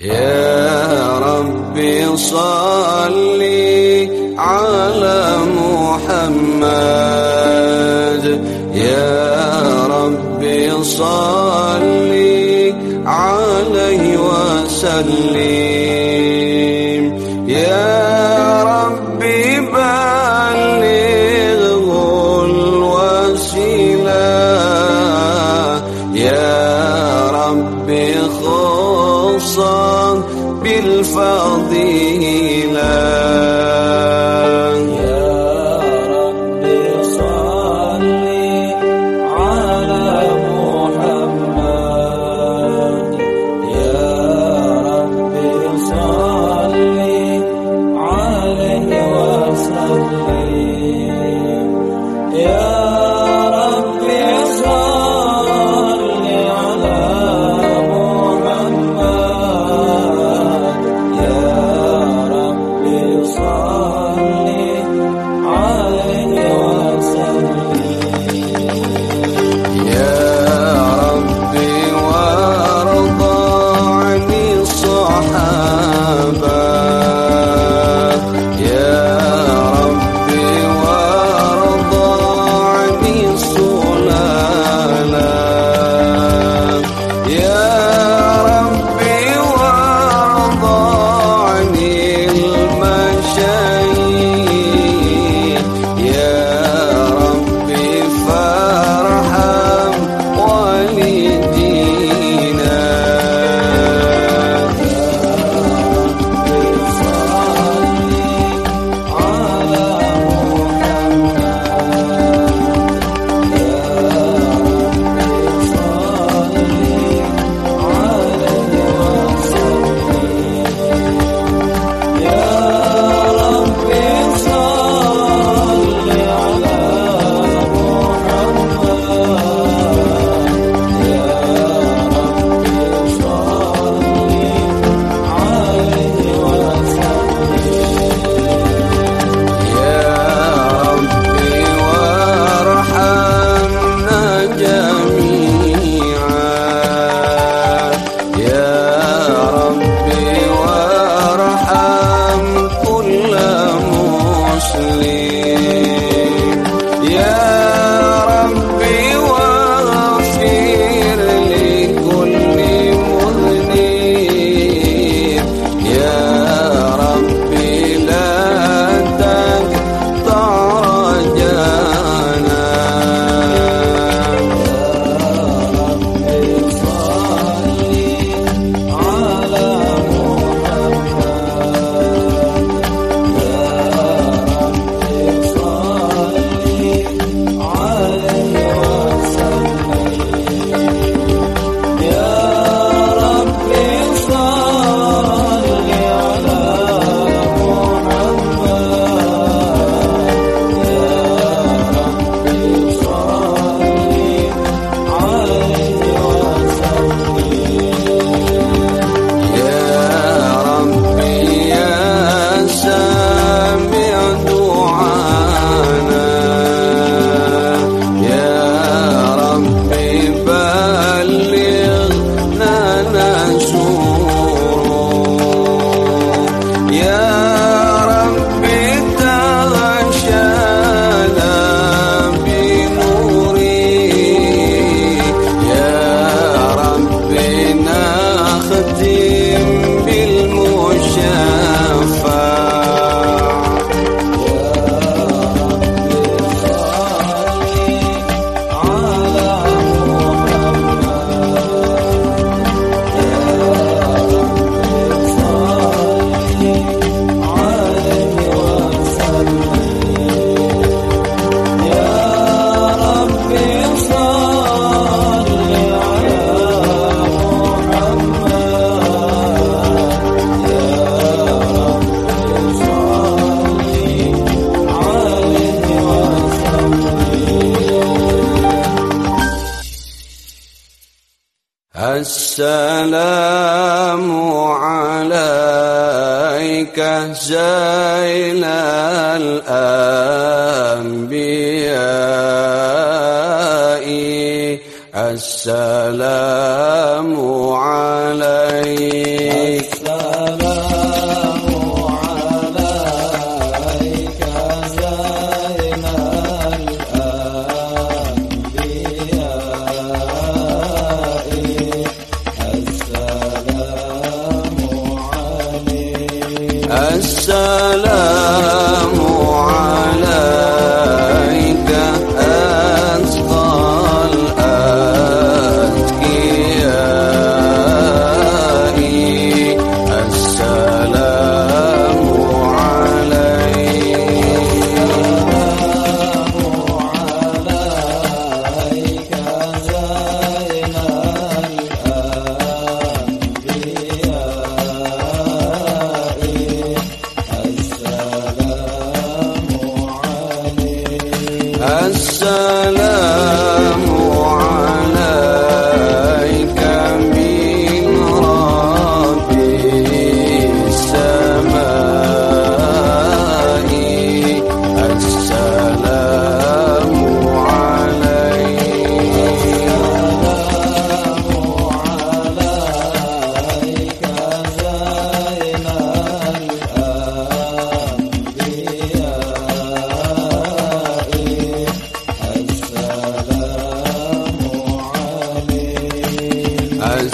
يا ربي صل على محمد. يا ربي صل الأنبياء. السلام عليك. السلام عليك. زين الأنبياء السلام عليك. شفاعة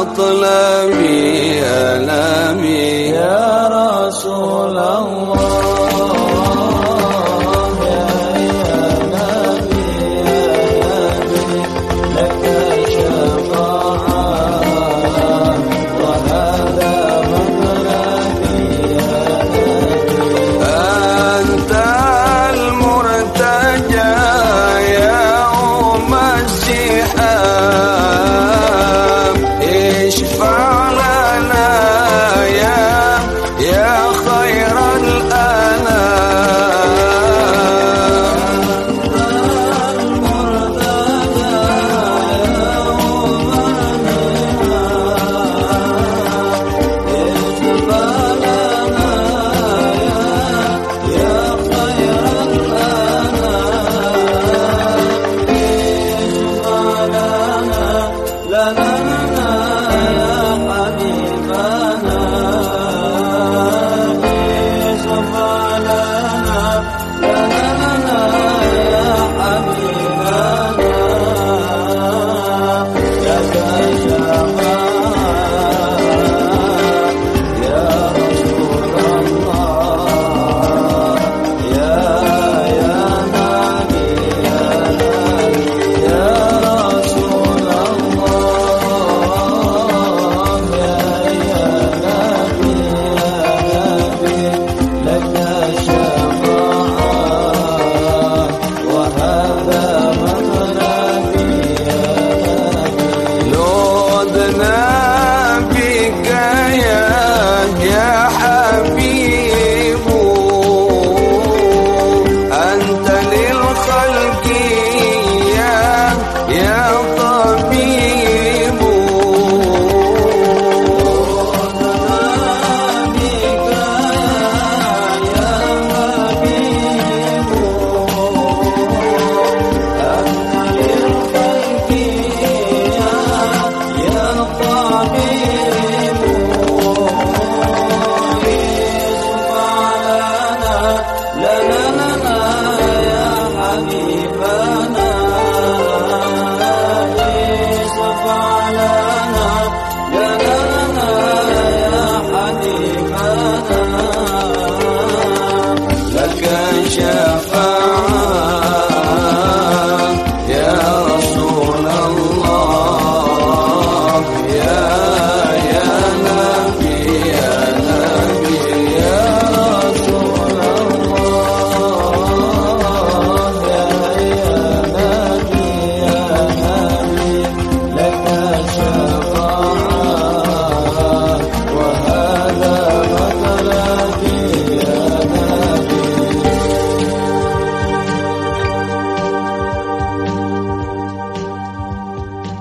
مطلبي ألمي. يا رسول الله. oh Rabbana